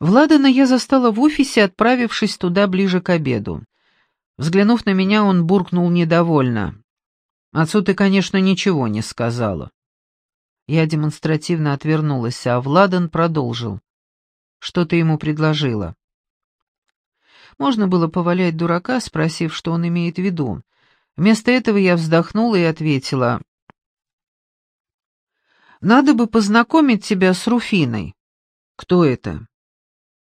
Владана я застала в офисе, отправившись туда ближе к обеду. Взглянув на меня, он буркнул недовольно. «Отцу ты, конечно, ничего не сказала». Я демонстративно отвернулась, а Владан продолжил. «Что ты ему предложила?» Можно было повалять дурака, спросив, что он имеет в виду. Вместо этого я вздохнула и ответила. «Надо бы познакомить тебя с Руфиной». «Кто это?»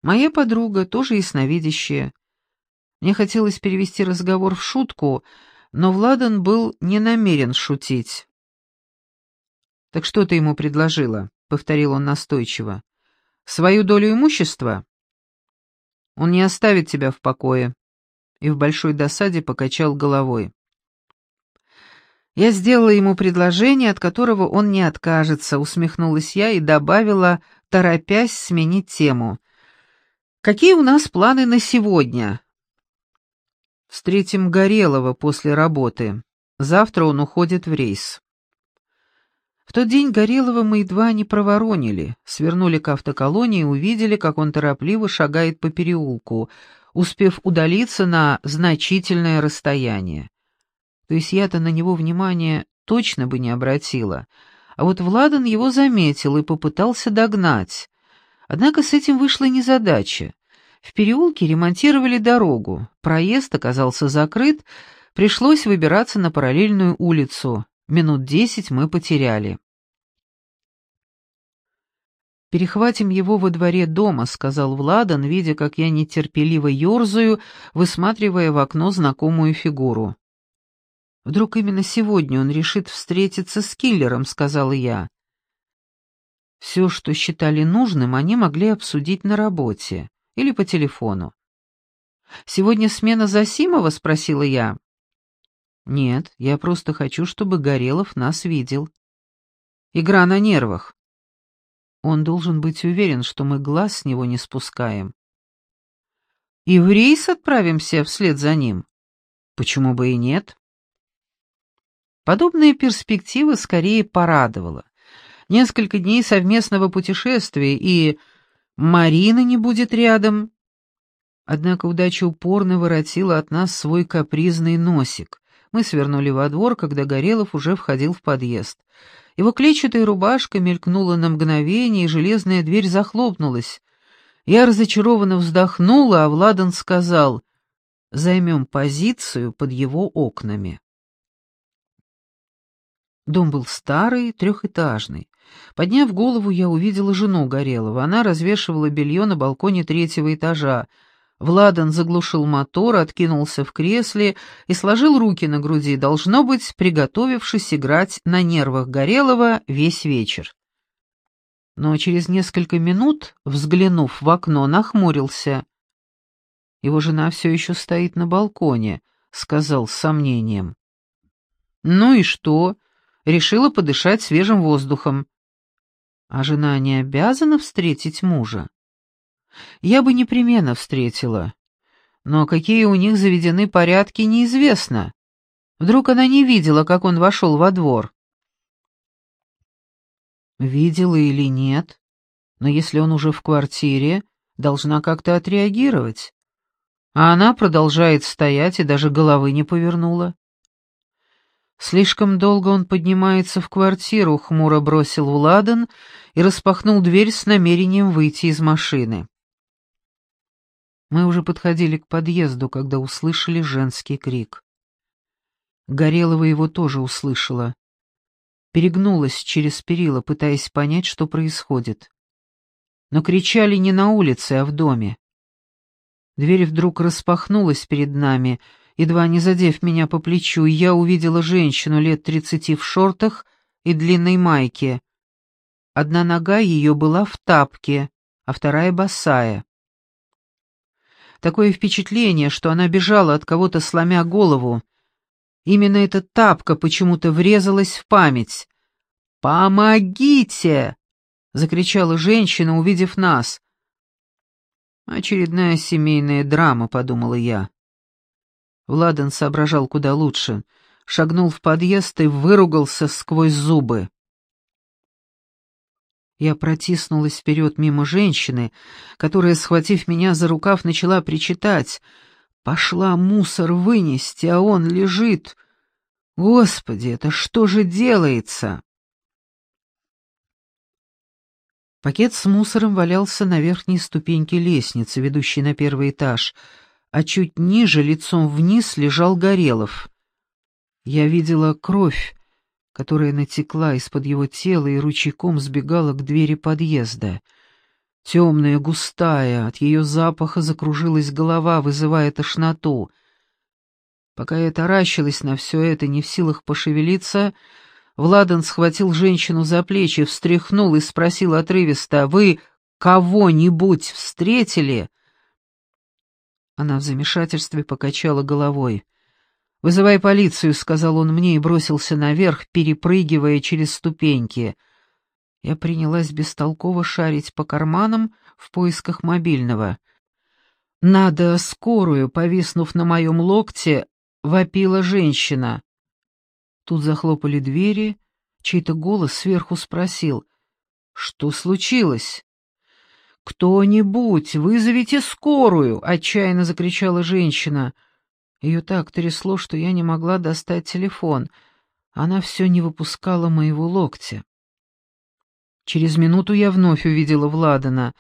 «Моя подруга, тоже ясновидящая. Мне хотелось перевести разговор в шутку, но Владан был не намерен шутить. «Так что ты ему предложила?» — повторил он настойчиво. «Свою долю имущества?» «Он не оставит тебя в покое», и в большой досаде покачал головой. «Я сделала ему предложение, от которого он не откажется», — усмехнулась я и добавила, торопясь сменить тему. «Какие у нас планы на сегодня?» Встретим Горелого после работы. Завтра он уходит в рейс. В тот день Горелого мы едва не проворонили, свернули к автоколонии и увидели, как он торопливо шагает по переулку, успев удалиться на значительное расстояние. То есть я-то на него внимания точно бы не обратила, а вот Владан его заметил и попытался догнать. Однако с этим вышла незадача. В переулке ремонтировали дорогу, проезд оказался закрыт, пришлось выбираться на параллельную улицу. Минут десять мы потеряли. «Перехватим его во дворе дома», — сказал Владан, видя, как я нетерпеливо ерзаю, высматривая в окно знакомую фигуру. «Вдруг именно сегодня он решит встретиться с киллером», — сказал я. Все, что считали нужным, они могли обсудить на работе или по телефону. «Сегодня смена Засимова?» — спросила я. «Нет, я просто хочу, чтобы Горелов нас видел. Игра на нервах. Он должен быть уверен, что мы глаз с него не спускаем. И в рейс отправимся вслед за ним? Почему бы и нет?» Подобная перспектива скорее порадовала. Несколько дней совместного путешествия и Марина не будет рядом. Однако удача упорно воротила от нас свой капризный носик. Мы свернули во двор, когда Горелов уже входил в подъезд. Его клетчатая рубашка мелькнула на мгновение, и железная дверь захлопнулась. Я разочарованно вздохнула, а Владан сказал, «Займем позицию под его окнами». Дом был старый, трехэтажный. Подняв голову, я увидела жену Горелого. Она развешивала белье на балконе третьего этажа. Владан заглушил мотор, откинулся в кресле и сложил руки на груди, должно быть, приготовившись играть на нервах Горелого весь вечер. Но через несколько минут, взглянув в окно, нахмурился. «Его жена все еще стоит на балконе», — сказал с сомнением. «Ну и что?» Решила подышать свежим воздухом. А жена не обязана встретить мужа? Я бы непременно встретила. Но какие у них заведены порядки, неизвестно. Вдруг она не видела, как он вошел во двор. Видела или нет, но если он уже в квартире, должна как-то отреагировать. А она продолжает стоять и даже головы не повернула. Слишком долго он поднимается в квартиру, хмуро бросил Владан и распахнул дверь с намерением выйти из машины. Мы уже подходили к подъезду, когда услышали женский крик. Горелова его тоже услышала. Перегнулась через перила, пытаясь понять, что происходит. Но кричали не на улице, а в доме. Дверь вдруг распахнулась перед нами — едва не задев меня по плечу, я увидела женщину лет тридцати в шортах и длинной майке. Одна нога ее была в тапке, а вторая босая. Такое впечатление, что она бежала от кого-то, сломя голову. Именно эта тапка почему-то врезалась в память. «Помогите!» — закричала женщина, увидев нас. «Очередная семейная драма», — подумала я. Владан соображал куда лучше, шагнул в подъезд и выругался сквозь зубы. Я протиснулась вперед мимо женщины, которая, схватив меня за рукав, начала причитать. «Пошла мусор вынести, а он лежит. Господи, это что же делается?» Пакет с мусором валялся на верхней ступеньке лестницы, ведущей на первый этаж, а чуть ниже, лицом вниз, лежал Горелов. Я видела кровь, которая натекла из-под его тела и ручейком сбегала к двери подъезда. Темная, густая, от ее запаха закружилась голова, вызывая тошноту. Пока я таращилась на все это, не в силах пошевелиться, Владан схватил женщину за плечи, встряхнул и спросил отрывисто, «Вы кого-нибудь встретили?» Она в замешательстве покачала головой. «Вызывай полицию», — сказал он мне и бросился наверх, перепрыгивая через ступеньки. Я принялась бестолково шарить по карманам в поисках мобильного. «Надо скорую», — повиснув на моем локте, вопила женщина. Тут захлопали двери, чей-то голос сверху спросил. «Что случилось?» «Кто-нибудь, вызовите скорую!» — отчаянно закричала женщина. Ее так трясло, что я не могла достать телефон. Она все не выпускала моего локтя. Через минуту я вновь увидела Владана.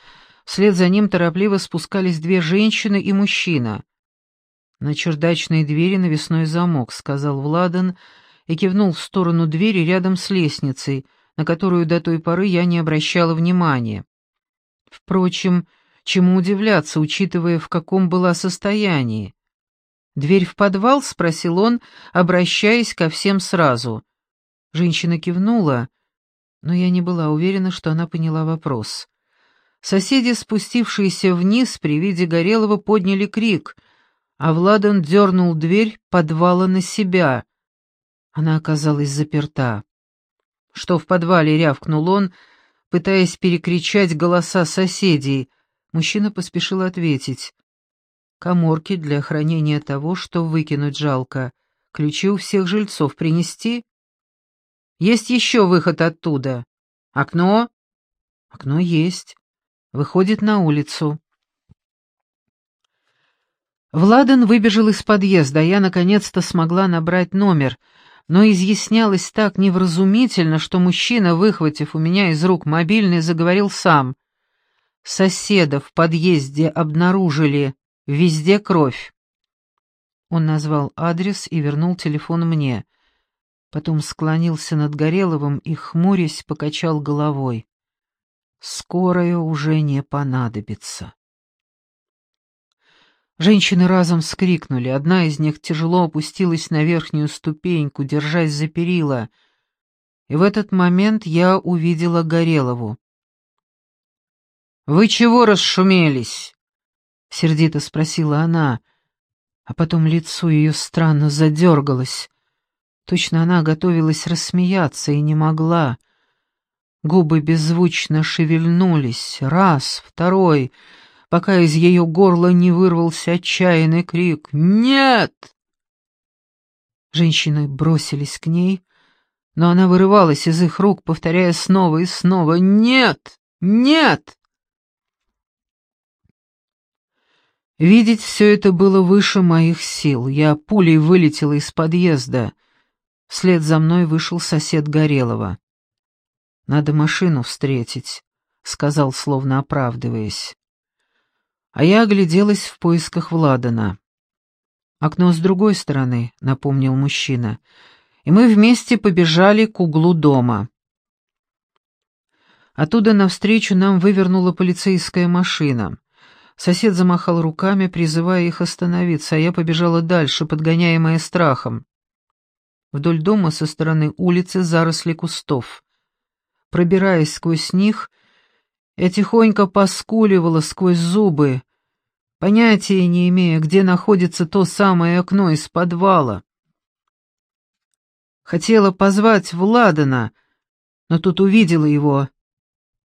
Вслед за ним торопливо спускались две женщины и мужчина. «На чердачной двери навесной замок», — сказал Владан и кивнул в сторону двери рядом с лестницей, на которую до той поры я не обращала внимания. Впрочем, чему удивляться, учитывая, в каком была состоянии. «Дверь в подвал?» — спросил он, обращаясь ко всем сразу. Женщина кивнула, но я не была уверена, что она поняла вопрос. Соседи, спустившиеся вниз при виде Горелого, подняли крик, а Владан дернул дверь подвала на себя. Она оказалась заперта. «Что в подвале?» — рявкнул он, пытаясь перекричать голоса соседей. Мужчина поспешил ответить. Коморки для хранения того, что выкинуть жалко. Ключи у всех жильцов принести? Есть еще выход оттуда. Окно? Окно есть. Выходит на улицу. Владан выбежал из подъезда, я наконец-то смогла набрать номер, но изъяснялось так невразумительно, что мужчина, выхватив у меня из рук мобильный, заговорил сам. Соседа в подъезде обнаружили. Везде кровь. Он назвал адрес и вернул телефон мне. Потом склонился над Гореловым и, хмурясь, покачал головой. «Скорая уже не понадобится». Женщины разом вскрикнули. Одна из них тяжело опустилась на верхнюю ступеньку, держась за перила. И в этот момент я увидела Горелову. «Вы чего расшумелись?» — сердито спросила она, а потом лицо ее странно задергалось. Точно она готовилась рассмеяться и не могла. Губы беззвучно шевельнулись, раз, второй, пока из ее горла не вырвался отчаянный крик «Нет!». Женщины бросились к ней, но она вырывалась из их рук, повторяя снова и снова «Нет! Нет!». Видеть все это было выше моих сил. Я пулей вылетела из подъезда. Вслед за мной вышел сосед Горелова. «Надо машину встретить», — сказал, словно оправдываясь. А я огляделась в поисках Владана. «Окно с другой стороны», — напомнил мужчина, и мы вместе побежали к углу дома. Оттуда навстречу нам вывернула полицейская машина. Сосед замахал руками, призывая их остановиться, а я побежала дальше, подгоняемая страхом. Вдоль дома со стороны улицы заросли кустов. Пробираясь сквозь них, я тихонько поскуливала сквозь зубы, понятия не имея, где находится то самое окно из подвала. Хотела позвать Владана, но тут увидела его.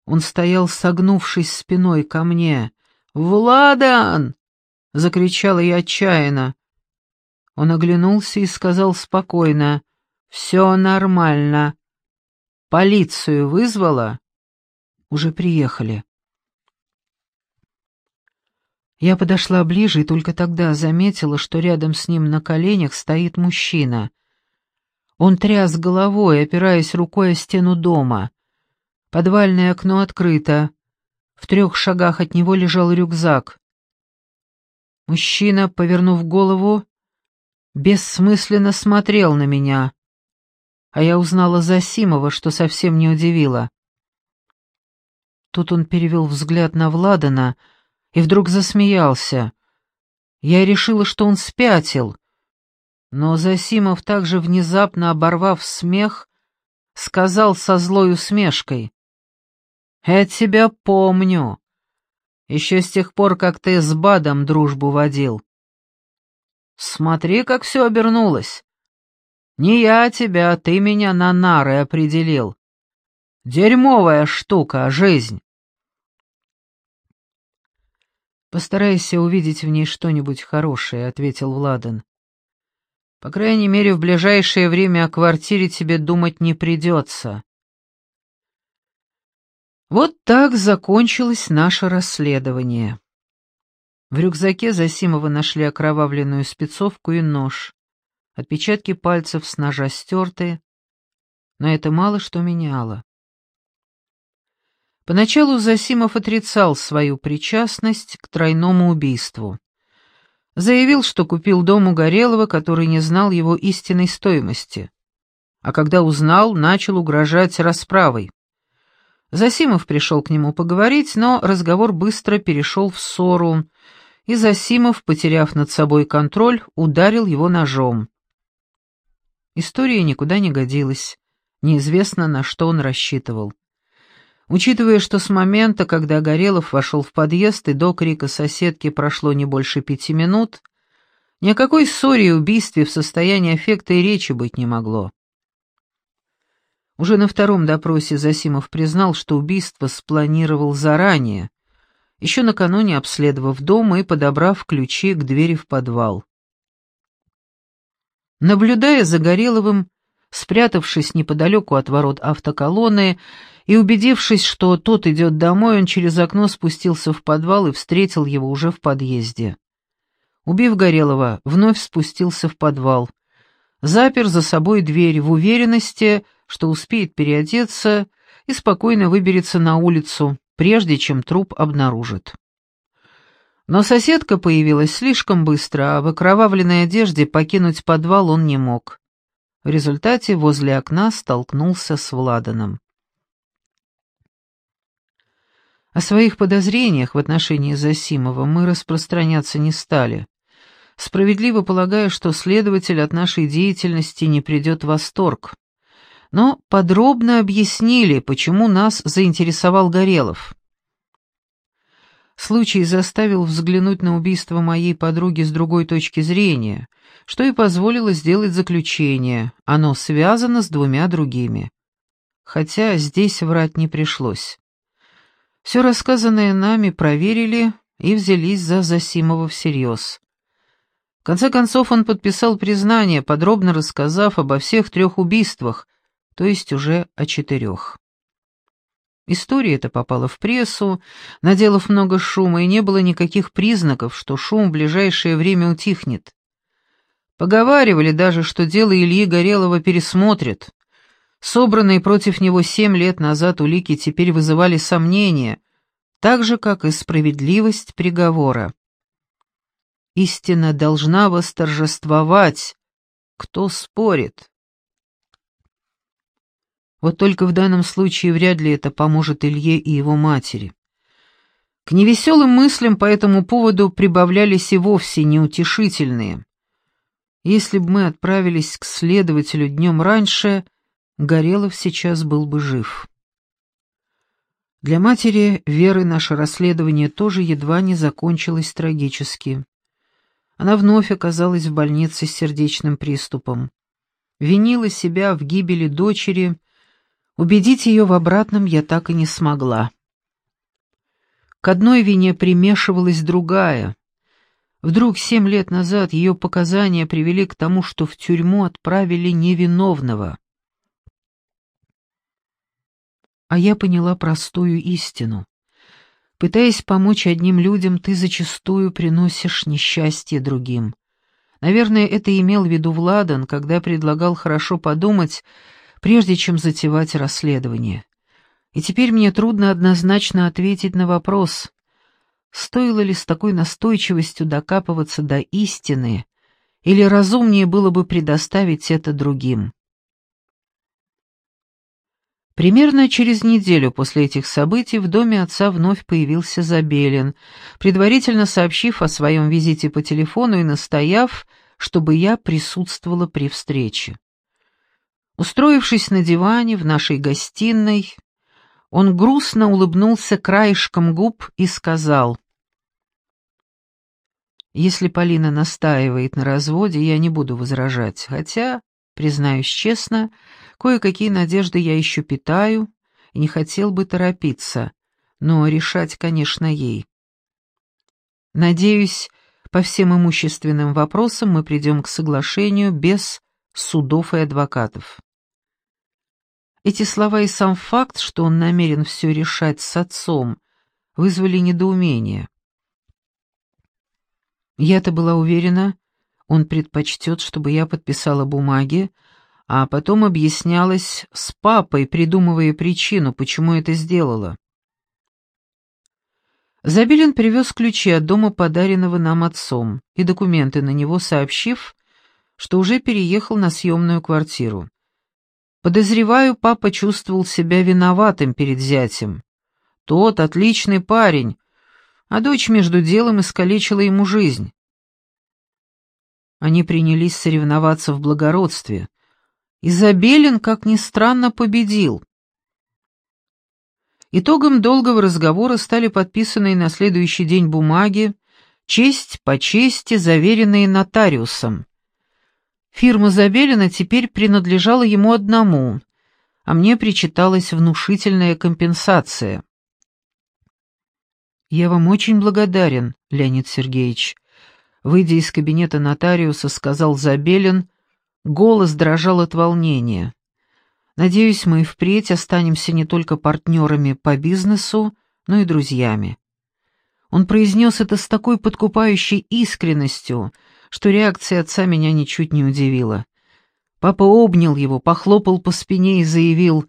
Он стоял, согнувшись спиной ко мне. «Владан!» — закричала я отчаянно. Он оглянулся и сказал спокойно. «Все нормально. Полицию вызвала?» Уже приехали». Я подошла ближе и только тогда заметила, что рядом с ним на коленях стоит мужчина. Он тряс головой, опираясь рукой о стену дома. Подвальное окно открыто. В трех шагах от него лежал рюкзак. Мужчина, повернув голову, бессмысленно смотрел на меня, а я узнала Засимова, что совсем не удивило. Тут он перевел взгляд на Владана — и вдруг засмеялся. Я решила, что он спятил, но Засимов также внезапно оборвав смех, сказал со злой усмешкой. «Я тебя помню. Еще с тех пор, как ты с Бадом дружбу водил. Смотри, как все обернулось. Не я тебя, а ты меня на нары определил. Дерьмовая штука, жизнь. «Постарайся увидеть в ней что-нибудь хорошее», — ответил Владан. «По крайней мере, в ближайшее время о квартире тебе думать не придется». Вот так закончилось наше расследование. В рюкзаке Засимова нашли окровавленную спецовку и нож. Отпечатки пальцев с ножа стерты, но это мало что меняло. Поначалу Засимов отрицал свою причастность к тройному убийству. Заявил, что купил дом у Горелого, который не знал его истинной стоимости. А когда узнал, начал угрожать расправой. Засимов пришел к нему поговорить, но разговор быстро перешел в ссору, и Засимов, потеряв над собой контроль, ударил его ножом. История никуда не годилась, неизвестно, на что он рассчитывал. Учитывая, что с момента, когда Горелов вошел в подъезд и до крика соседки прошло не больше пяти минут, ни о какой ссоре и убийстве в состоянии аффекта и речи быть не могло. Уже на втором допросе Засимов признал, что убийство спланировал заранее, еще накануне обследовав дом и подобрав ключи к двери в подвал. Наблюдая за Гореловым, спрятавшись неподалеку от ворот автоколонны, и, убедившись, что тот идет домой, он через окно спустился в подвал и встретил его уже в подъезде. Убив Горелого, вновь спустился в подвал. Запер за собой дверь в уверенности, что успеет переодеться и спокойно выберется на улицу, прежде чем труп обнаружит. Но соседка появилась слишком быстро, а в окровавленной одежде покинуть подвал он не мог. В результате возле окна столкнулся с Владаном. О своих подозрениях в отношении Засимова мы распространяться не стали, справедливо полагая, что следователь от нашей деятельности не придет в восторг. Но подробно объяснили, почему нас заинтересовал Горелов. Случай заставил взглянуть на убийство моей подруги с другой точки зрения, что и позволило сделать заключение, оно связано с двумя другими. Хотя здесь врать не пришлось. Все рассказанное нами проверили и взялись за Засимова всерьез. В конце концов он подписал признание, подробно рассказав обо всех трех убийствах, то есть уже о четырех. История эта попала в прессу, наделав много шума, и не было никаких признаков, что шум в ближайшее время утихнет. Поговаривали даже, что дело Ильи Горелого пересмотрят. Собранные против него семь лет назад улики теперь вызывали сомнения, так же, как и справедливость приговора. Истина должна восторжествовать. Кто спорит? Вот только в данном случае вряд ли это поможет Илье и его матери. К невеселым мыслям по этому поводу прибавлялись и вовсе неутешительные. Если бы мы отправились к следователю днем раньше, Горелов сейчас был бы жив. Для матери Веры наше расследование тоже едва не закончилось трагически. Она вновь оказалась в больнице с сердечным приступом. Винила себя в гибели дочери, убедить ее в обратном я так и не смогла. К одной вине примешивалась другая. Вдруг семь лет назад ее показания привели к тому, что в тюрьму отправили невиновного. А я поняла простую истину. Пытаясь помочь одним людям, ты зачастую приносишь несчастье другим. Наверное, это имел в виду Владан, когда предлагал хорошо подумать, прежде чем затевать расследование. И теперь мне трудно однозначно ответить на вопрос, стоило ли с такой настойчивостью докапываться до истины, или разумнее было бы предоставить это другим. Примерно через неделю после этих событий в доме отца вновь появился Забелин, предварительно сообщив о своем визите по телефону и настояв, чтобы я присутствовала при встрече. Устроившись на диване в нашей гостиной, он грустно улыбнулся краешком губ и сказал, «Если Полина настаивает на разводе, я не буду возражать, хотя, признаюсь честно, — Кое-какие надежды я еще питаю и не хотел бы торопиться, но решать, конечно, ей. Надеюсь, по всем имущественным вопросам мы придем к соглашению без судов и адвокатов. Эти слова и сам факт, что он намерен все решать с отцом, вызвали недоумение. Я-то была уверена, он предпочтет, чтобы я подписала бумаги, а потом объяснялась с папой, придумывая причину, почему это сделала. Забелин привез ключи от дома, подаренного нам отцом, и документы на него, сообщив, что уже переехал на съемную квартиру. Подозреваю, папа чувствовал себя виноватым перед зятем. Тот отличный парень, а дочь между делом искалечила ему жизнь. Они принялись соревноваться в благородстве, Изабелин, как ни странно, победил. Итогом долгого разговора стали подписанные на следующий день бумаги, честь по чести, заверенные нотариусом. Фирма Забелина теперь принадлежала ему одному, а мне причиталась внушительная компенсация. «Я вам очень благодарен, Леонид Сергеевич», — выйдя из кабинета нотариуса, сказал Забелин, Голос дрожал от волнения. Надеюсь, мы впредь останемся не только партнерами по бизнесу, но и друзьями. Он произнес это с такой подкупающей искренностью, что реакция отца меня ничуть не удивила. Папа обнял его, похлопал по спине и заявил,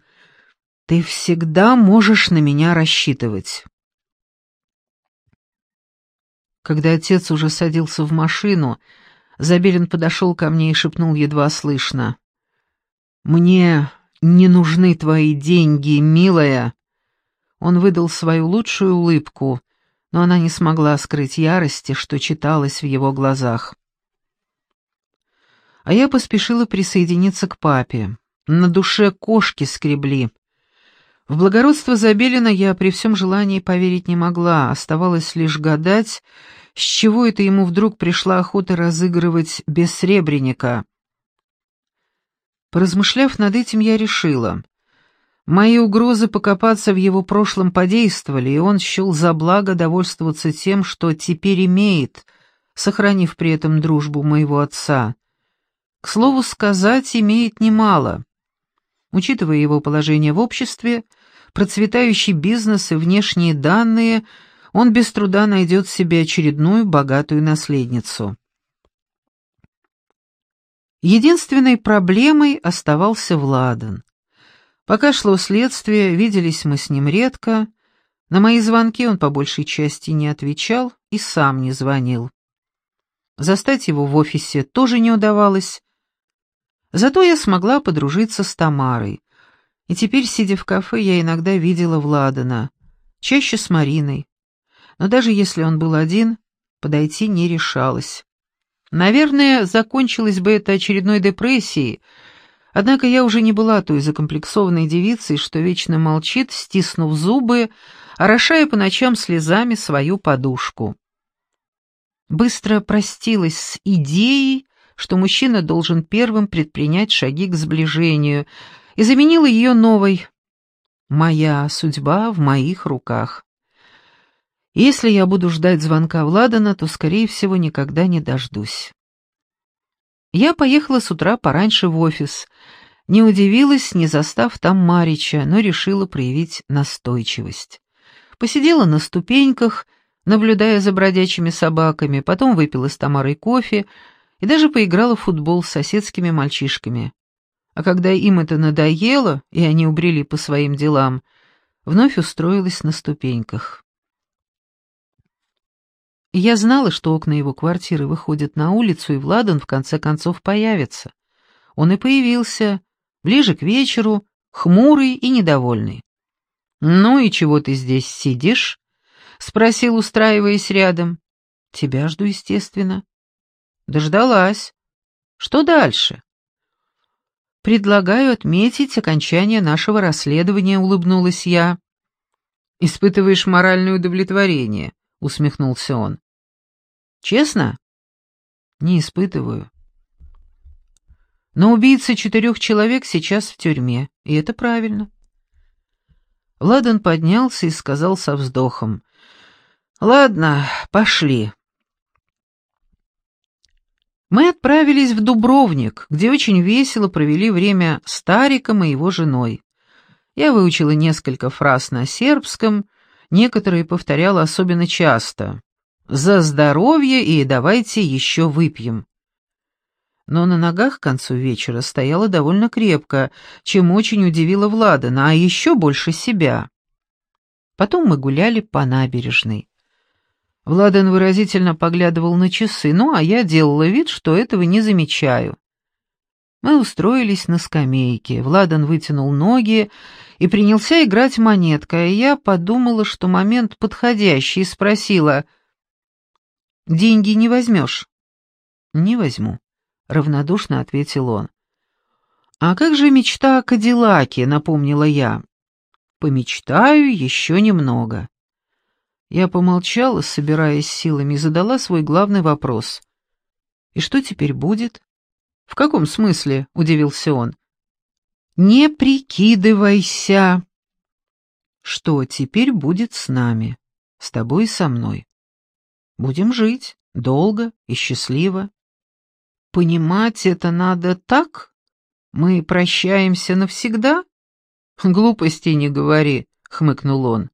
«Ты всегда можешь на меня рассчитывать». Когда отец уже садился в машину, Забелин подошел ко мне и шепнул едва слышно. «Мне не нужны твои деньги, милая». Он выдал свою лучшую улыбку, но она не смогла скрыть ярости, что читалось в его глазах. А я поспешила присоединиться к папе. На душе кошки скребли. В благородство Забелина я при всем желании поверить не могла, оставалось лишь гадать, с чего это ему вдруг пришла охота разыгрывать бессребреника? Поразмышляв над этим, я решила. Мои угрозы покопаться в его прошлом подействовали, и он счел за благо довольствоваться тем, что теперь имеет, сохранив при этом дружбу моего отца. К слову сказать, имеет немало. Учитывая его положение в обществе, процветающий бизнес и внешние данные — он без труда найдет себе очередную богатую наследницу. Единственной проблемой оставался Владан. Пока шло следствие, виделись мы с ним редко, на мои звонки он по большей части не отвечал и сам не звонил. Застать его в офисе тоже не удавалось. Зато я смогла подружиться с Тамарой, и теперь, сидя в кафе, я иногда видела Владана, чаще с Мариной но даже если он был один, подойти не решалась. Наверное, закончилось бы это очередной депрессией, однако я уже не была той закомплексованной девицей, что вечно молчит, стиснув зубы, орошая по ночам слезами свою подушку. Быстро простилась с идеей, что мужчина должен первым предпринять шаги к сближению, и заменила ее новой «Моя судьба в моих руках». Если я буду ждать звонка Владана, то, скорее всего, никогда не дождусь. Я поехала с утра пораньше в офис. Не удивилась, не застав там Марича, но решила проявить настойчивость. Посидела на ступеньках, наблюдая за бродячими собаками, потом выпила с Тамарой кофе и даже поиграла в футбол с соседскими мальчишками. А когда им это надоело, и они убрели по своим делам, вновь устроилась на ступеньках. Я знала, что окна его квартиры выходят на улицу, и Владан в конце концов появится. Он и появился, ближе к вечеру, хмурый и недовольный. «Ну и чего ты здесь сидишь?» — спросил, устраиваясь рядом. «Тебя жду, естественно». «Дождалась. Что дальше?» «Предлагаю отметить окончание нашего расследования», — улыбнулась я. «Испытываешь моральное удовлетворение», — усмехнулся он. «Честно?» «Не испытываю. Но убийца четырех человек сейчас в тюрьме, и это правильно. Владан поднялся и сказал со вздохом. «Ладно, пошли». Мы отправились в Дубровник, где очень весело провели время стариком и его женой. Я выучила несколько фраз на сербском, некоторые повторяла особенно часто. «За здоровье и давайте еще выпьем» но на ногах к концу вечера стояла довольно крепко, чем очень удивила Владана, а еще больше себя. Потом мы гуляли по набережной. Владан выразительно поглядывал на часы, ну а я делала вид, что этого не замечаю. Мы устроились на скамейке, Владан вытянул ноги и принялся играть монеткой, а я подумала, что момент подходящий, и спросила, «Деньги не возьмешь?» «Не возьму». — равнодушно ответил он. «А как же мечта о Кадиллаке?» — напомнила я. «Помечтаю еще немного». Я помолчала, собираясь силами, и задала свой главный вопрос. «И что теперь будет?» «В каком смысле?» — удивился он. «Не прикидывайся!» «Что теперь будет с нами? С тобой и со мной?» «Будем жить, долго и счастливо». Понимать это надо так? Мы прощаемся навсегда? Глупостей не говори, хмыкнул он.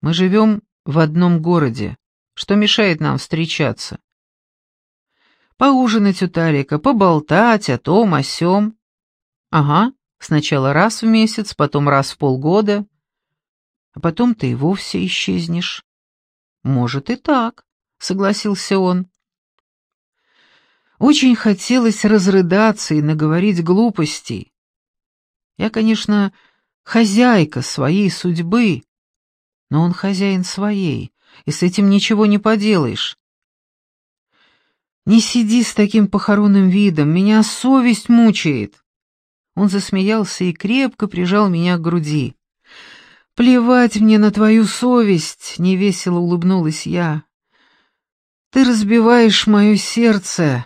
Мы живем в одном городе. Что мешает нам встречаться? Поужинать у Тарика, поболтать о том, о сём. Ага, сначала раз в месяц, потом раз в полгода. А потом ты и вовсе исчезнешь. Может и так, согласился он. Очень хотелось разрыдаться и наговорить глупостей. Я, конечно, хозяйка своей судьбы, но он хозяин своей, и с этим ничего не поделаешь. Не сиди с таким похоронным видом, меня совесть мучает. Он засмеялся и крепко прижал меня к груди. «Плевать мне на твою совесть!» — невесело улыбнулась я. «Ты разбиваешь мое сердце,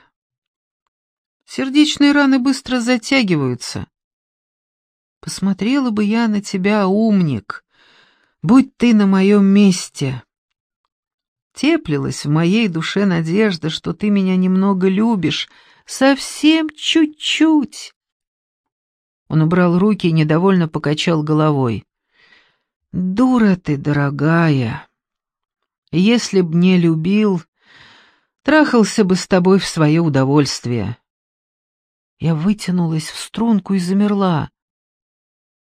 Сердечные раны быстро затягиваются. Посмотрела бы я на тебя, умник, будь ты на моем месте. Теплилась в моей душе надежда, что ты меня немного любишь, совсем чуть-чуть. Он убрал руки и недовольно покачал головой. «Дура ты, дорогая! Если б не любил, трахался бы с тобой в свое удовольствие. Я вытянулась в струнку и замерла.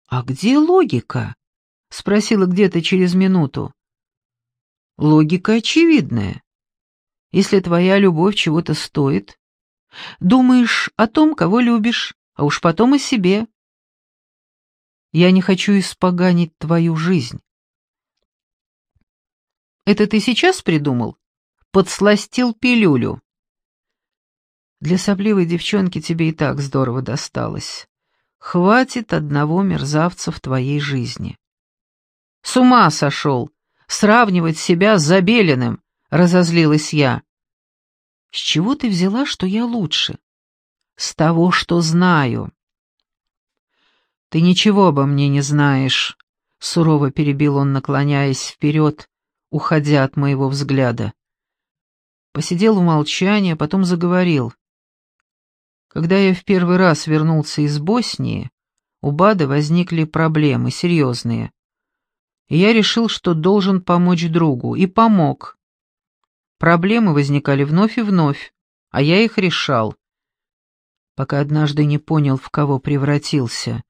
«А где логика?» — спросила где-то через минуту. «Логика очевидная. Если твоя любовь чего-то стоит, думаешь о том, кого любишь, а уж потом о себе. Я не хочу испоганить твою жизнь». «Это ты сейчас придумал?» «Подсластил пилюлю». Для сопливой девчонки тебе и так здорово досталось. Хватит одного мерзавца в твоей жизни. С ума сошел! Сравнивать себя с Забелиным, разозлилась я. С чего ты взяла, что я лучше? С того, что знаю. Ты ничего обо мне не знаешь, сурово перебил он, наклоняясь вперед, уходя от моего взгляда. Посидел в молчании, а потом заговорил. Когда я в первый раз вернулся из Боснии, у Бада возникли проблемы, серьезные. И я решил, что должен помочь другу, и помог. Проблемы возникали вновь и вновь, а я их решал. Пока однажды не понял, в кого превратился.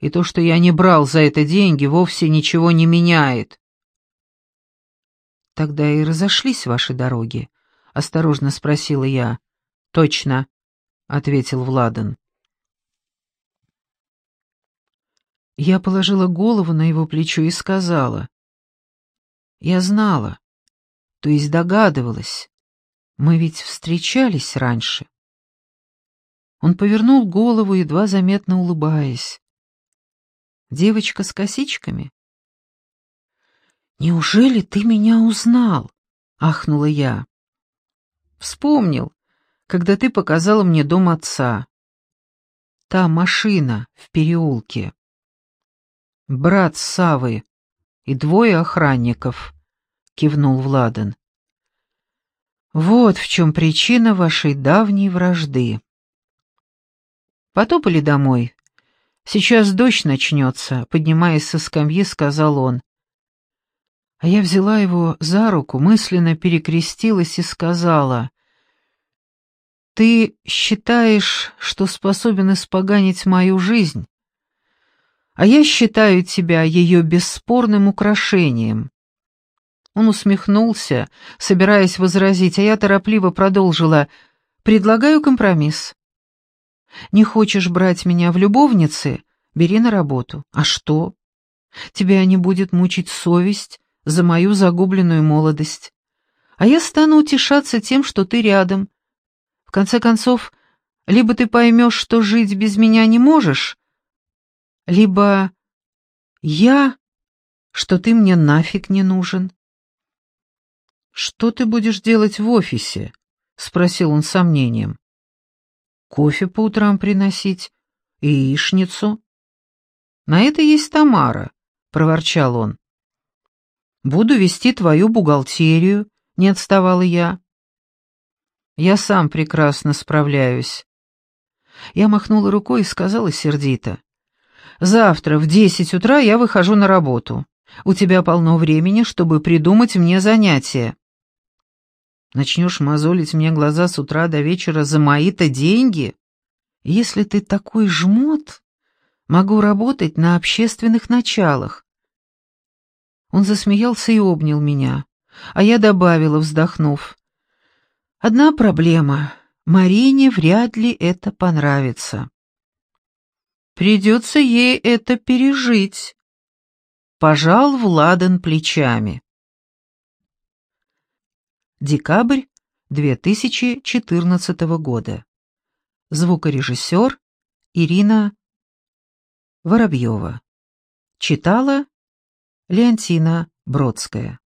И то, что я не брал за это деньги, вовсе ничего не меняет. «Тогда и разошлись ваши дороги?» — осторожно спросила я. «Точно», — ответил Владан. Я положила голову на его плечо и сказала. «Я знала, то есть догадывалась. Мы ведь встречались раньше». Он повернул голову, едва заметно улыбаясь. «Девочка с косичками?» «Неужели ты меня узнал?» — ахнула я. «Вспомнил, когда ты показала мне дом отца. Та машина в переулке. Брат Савы и двое охранников», — кивнул Владан. «Вот в чем причина вашей давней вражды». «Потопали домой. Сейчас дождь начнется», — поднимаясь со скамьи, сказал он. А я взяла его за руку, мысленно перекрестилась и сказала, «Ты считаешь, что способен испоганить мою жизнь, а я считаю тебя ее бесспорным украшением». Он усмехнулся, собираясь возразить, а я торопливо продолжила, «Предлагаю компромисс. Не хочешь брать меня в любовницы? Бери на работу. А что? Тебя не будет мучить совесть, за мою загубленную молодость. А я стану утешаться тем, что ты рядом. В конце концов, либо ты поймешь, что жить без меня не можешь, либо я, что ты мне нафиг не нужен. «Что ты будешь делать в офисе?» — спросил он с сомнением. «Кофе по утрам приносить, яичницу». «На это есть Тамара», — проворчал он. Буду вести твою бухгалтерию, не отставала я. Я сам прекрасно справляюсь. Я махнула рукой и сказала сердито. Завтра в десять утра я выхожу на работу. У тебя полно времени, чтобы придумать мне занятие. Начнешь мозолить мне глаза с утра до вечера за мои-то деньги? Если ты такой жмот, могу работать на общественных началах. Он засмеялся и обнял меня, а я добавила, вздохнув. «Одна проблема. Марине вряд ли это понравится». «Придется ей это пережить», — пожал Владан плечами. Декабрь 2014 года. Звукорежиссер Ирина Воробьева. Читала Леонтина Бродская